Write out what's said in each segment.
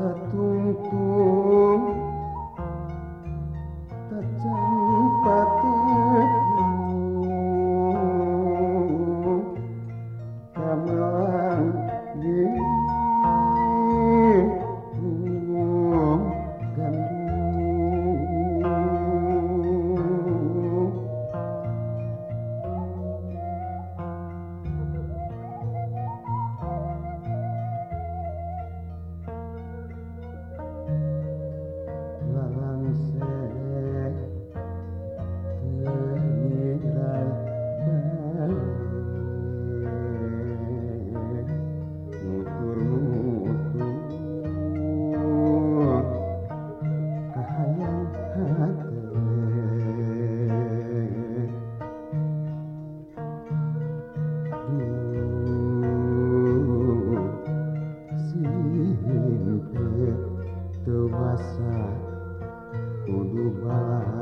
a Goodbye.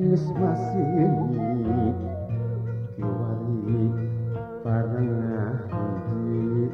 Is masih kewali parengah hiji